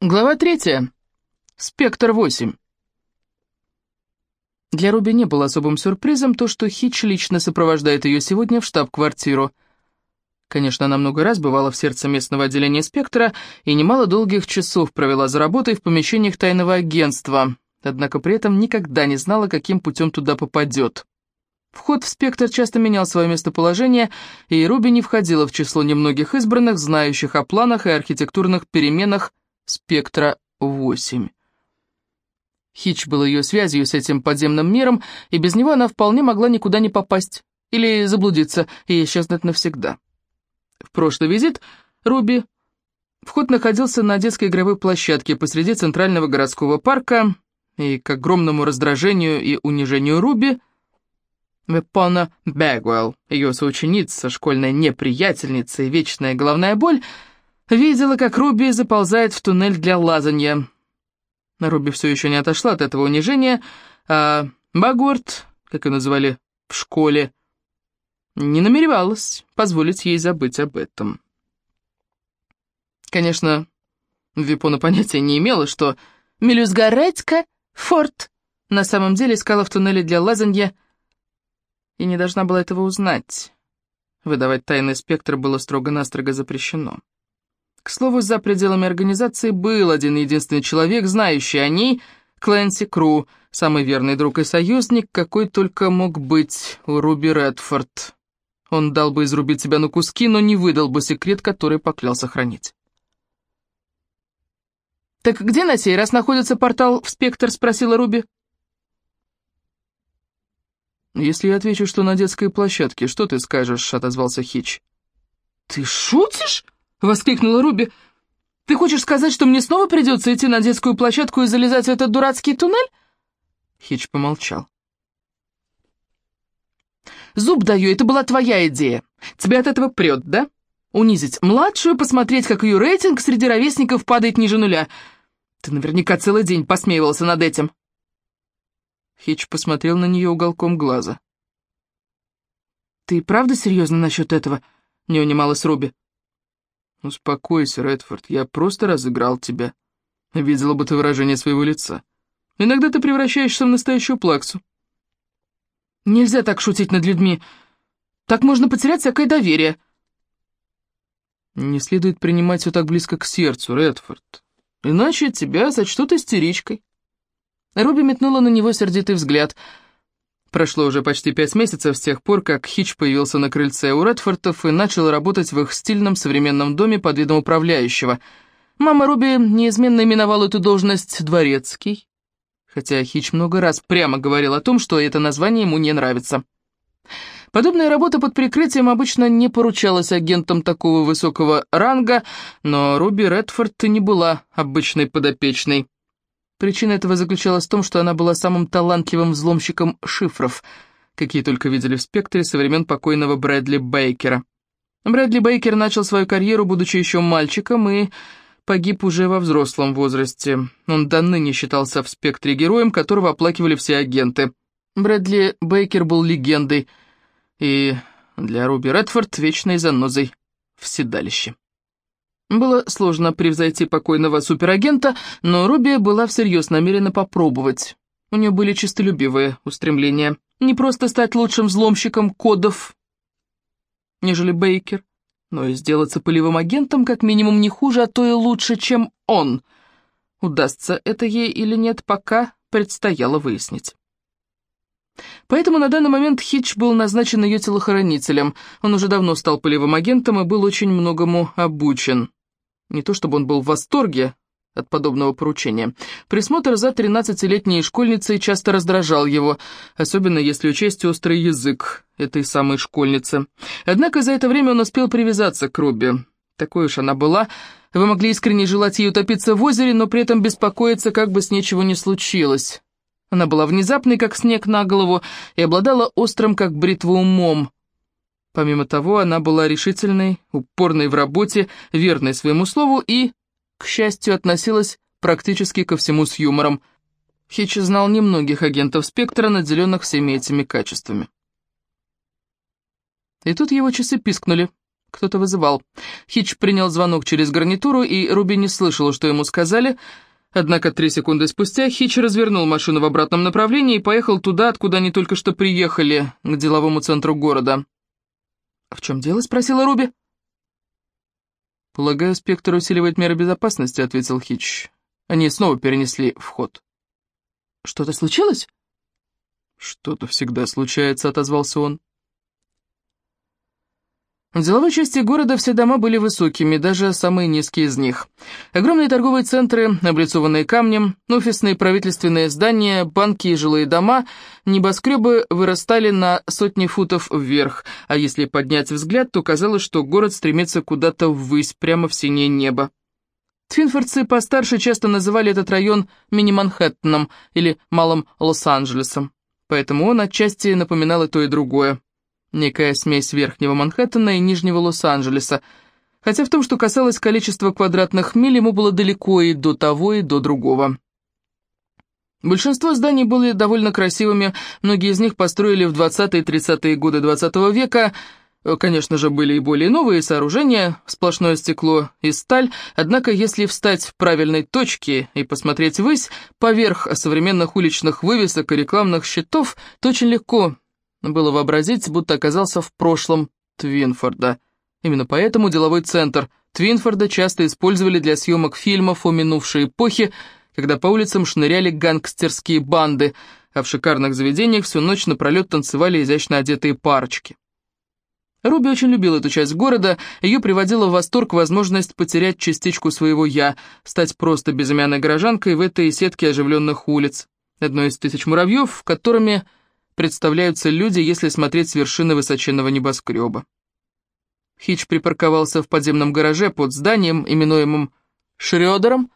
Глава третья. Спектр-8. Для Руби не было особым сюрпризом то, что Хитч лично сопровождает ее сегодня в штаб-квартиру. Конечно, она много раз бывала в сердце местного отделения «Спектра» и немало долгих часов провела за работой в помещениях тайного агентства, однако при этом никогда не знала, каким путем туда попадет. Вход в «Спектр» часто менял свое местоположение, и Руби не входила в число немногих избранных, знающих о планах и архитектурных переменах спектра 8. Хич был ее связью с этим подземным миром, и без него она вполне могла никуда не попасть, или заблудиться и исчезнуть навсегда. В прошлый визит Руби вход находился на детской игровой площадке посреди центрального городского парка, и к огромному раздражению и унижению Руби Вепона Бэгуэлл, ее соученица, школьная неприятельница и вечная головная боль — Видела, как Руби заползает в туннель для лазанья. Руби все еще не отошла от этого унижения, а Багорт, как ее называли в школе, не намеревалась позволить ей забыть об этом. Конечно, Випона понятия не имела, что Мелюзгаредька Форт на самом деле искала в туннеле для лазанья и не должна была этого узнать. Выдавать тайный спектр было строго-настрого запрещено. К слову, за пределами организации был один единственный человек, знающий о ней, Клэнси Кру, самый верный друг и союзник, какой только мог быть у Руби Редфорд. Он дал бы изрубить себя на куски, но не выдал бы секрет, который поклялся хранить. «Так где на сей раз находится портал в Спектр?» — спросила Руби. «Если я отвечу, что на детской площадке, что ты скажешь?» — отозвался Хич. «Ты шутишь?» — воскликнула Руби. «Ты хочешь сказать, что мне снова придется идти на детскую площадку и залезать в этот дурацкий туннель?» Хич помолчал. «Зуб даю, это была твоя идея. Тебя от этого прет, да? Унизить младшую, посмотреть, как ее рейтинг среди ровесников падает ниже нуля. Ты наверняка целый день посмеивался над этим». Хич посмотрел на нее уголком глаза. «Ты правда серьезно насчет этого?» — не унималась Руби. «Успокойся, Редфорд, я просто разыграл тебя. Видела бы ты выражение своего лица. Иногда ты превращаешься в настоящую плаксу». «Нельзя так шутить над людьми. Так можно потерять всякое доверие». «Не следует принимать все так близко к сердцу, Редфорд. Иначе тебя сочтут истеричкой». Руби метнула на него сердитый взгляд — Прошло уже почти пять месяцев с тех пор, как Хич появился на крыльце у Редфортов и начал работать в их стильном современном доме под видом управляющего. Мама Руби неизменно именовала эту должность «дворецкий», хотя Хич много раз прямо говорил о том, что это название ему не нравится. Подобная работа под прикрытием обычно не поручалась агентам такого высокого ранга, но Руби Редфорд не была обычной подопечной. Причина этого заключалась в том, что она была самым талантливым взломщиком шифров, какие только видели в «Спектре» со времен покойного Брэдли Бейкера. Брэдли Бейкер начал свою карьеру, будучи еще мальчиком, и погиб уже во взрослом возрасте. Он до ныне считался в «Спектре» героем, которого оплакивали все агенты. Брэдли Бейкер был легендой, и для Руби Редфорд вечной занозой в седалище. Было сложно превзойти покойного суперагента, но Руби была всерьез намерена попробовать. У нее были чистолюбивые устремления. Не просто стать лучшим взломщиком кодов, нежели Бейкер, но и сделаться полевым агентом как минимум не хуже, а то и лучше, чем он. Удастся это ей или нет, пока предстояло выяснить. Поэтому на данный момент Хитч был назначен ее телохранителем. Он уже давно стал полевым агентом и был очень многому обучен. Не то чтобы он был в восторге от подобного поручения. Присмотр за 13-летней школьницей часто раздражал его, особенно если учесть острый язык этой самой школьницы. Однако за это время он успел привязаться к Руби. Такой уж она была. Вы могли искренне желать ей утопиться в озере, но при этом беспокоиться, как бы с ничего не случилось. Она была внезапной, как снег на голову, и обладала острым, как бритва, умом. Помимо того, она была решительной, упорной в работе, верной своему слову и, к счастью, относилась практически ко всему с юмором. Хитч знал немногих агентов «Спектра», наделенных всеми этими качествами. И тут его часы пискнули. Кто-то вызывал. Хитч принял звонок через гарнитуру, и Руби не слышала, что ему сказали. Однако три секунды спустя Хитч развернул машину в обратном направлении и поехал туда, откуда они только что приехали, к деловому центру города. «В чем дело?» — спросила Руби. «Полагаю, спектр усиливает меры безопасности», — ответил Хитч. Они снова перенесли вход. «Что-то случилось?» «Что-то всегда случается», — отозвался он. В деловой части города все дома были высокими, даже самые низкие из них. Огромные торговые центры, облицованные камнем, офисные правительственные здания, банки и жилые дома, небоскребы вырастали на сотни футов вверх, а если поднять взгляд, то казалось, что город стремится куда-то ввысь, прямо в синее небо. Твинфордцы постарше часто называли этот район мини-Манхэттеном или Малым Лос-Анджелесом, поэтому он отчасти напоминал и то, и другое некая смесь Верхнего Манхэттена и Нижнего Лос-Анджелеса, хотя в том, что касалось количества квадратных миль, ему было далеко и до того, и до другого. Большинство зданий были довольно красивыми, многие из них построили в 20-е и 30-е годы 20 -го века, Конечно же, были и более новые сооружения, сплошное стекло и сталь, однако если встать в правильной точке и посмотреть ввысь, поверх современных уличных вывесок и рекламных щитов, то очень легко было вообразить, будто оказался в прошлом Твинфорда. Именно поэтому деловой центр Твинфорда часто использовали для съемок фильмов о минувшей эпохе, когда по улицам шныряли гангстерские банды, а в шикарных заведениях всю ночь напролет танцевали изящно одетые парочки. Руби очень любила эту часть города, ее приводила в восторг возможность потерять частичку своего «я», стать просто безымянной горожанкой в этой сетке оживленных улиц, одной из тысяч муравьев, которыми представляются люди, если смотреть с вершины высоченного небоскреба. Хич припарковался в подземном гараже под зданием, именуемым Шрёдером,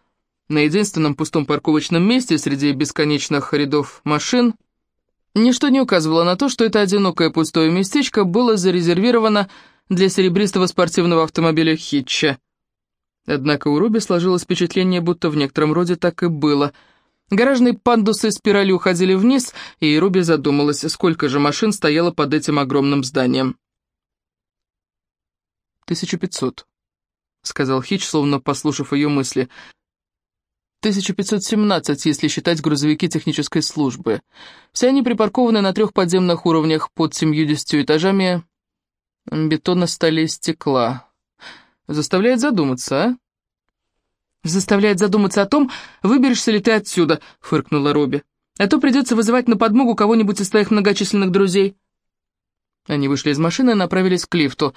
на единственном пустом парковочном месте среди бесконечных рядов машин. Ничто не указывало на то, что это одинокое пустое местечко было зарезервировано для серебристого спортивного автомобиля Хитча. Однако у Руби сложилось впечатление, будто в некотором роде так и было – Гаражные пандусы спиралью уходили вниз, и Руби задумалась, сколько же машин стояло под этим огромным зданием. «Тысяча пятьсот», — сказал Хич, словно послушав ее мысли. «Тысяча пятьсот семнадцать, если считать грузовики технической службы. Все они припаркованы на трех подземных уровнях под семьюдесятью этажами бетона, стали и стекла. Заставляет задуматься, а?» «Заставляет задуматься о том, выберешься ли ты отсюда», — фыркнула Робби. «А то придется вызывать на подмогу кого-нибудь из твоих многочисленных друзей». Они вышли из машины и направились к лифту.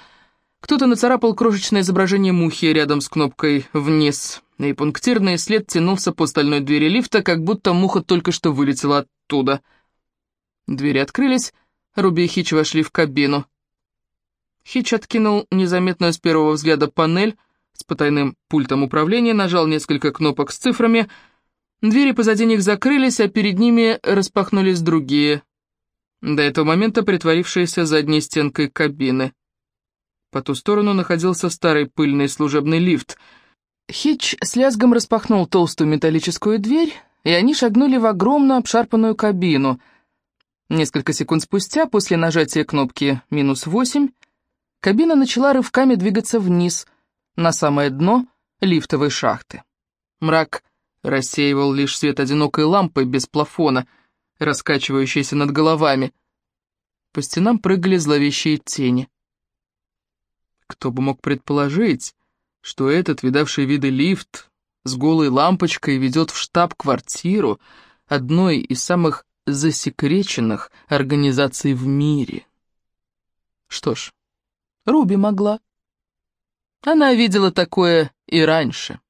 Кто-то нацарапал крошечное изображение мухи рядом с кнопкой «Вниз», и пунктирный след тянулся по стальной двери лифта, как будто муха только что вылетела оттуда. Двери открылись, Руби и Хич вошли в кабину. Хич откинул незаметную с первого взгляда панель, с потайным пультом управления, нажал несколько кнопок с цифрами. Двери позади них закрылись, а перед ними распахнулись другие, до этого момента притворившиеся задней стенкой кабины. По ту сторону находился старый пыльный служебный лифт. Хитч с лязгом распахнул толстую металлическую дверь, и они шагнули в огромную обшарпанную кабину. Несколько секунд спустя, после нажатия кнопки «минус восемь», кабина начала рывками двигаться вниз — на самое дно лифтовой шахты. Мрак рассеивал лишь свет одинокой лампы без плафона, раскачивающейся над головами. По стенам прыгали зловещие тени. Кто бы мог предположить, что этот видавший виды лифт с голой лампочкой ведет в штаб-квартиру одной из самых засекреченных организаций в мире. Что ж, Руби могла. Она видела такое и раньше.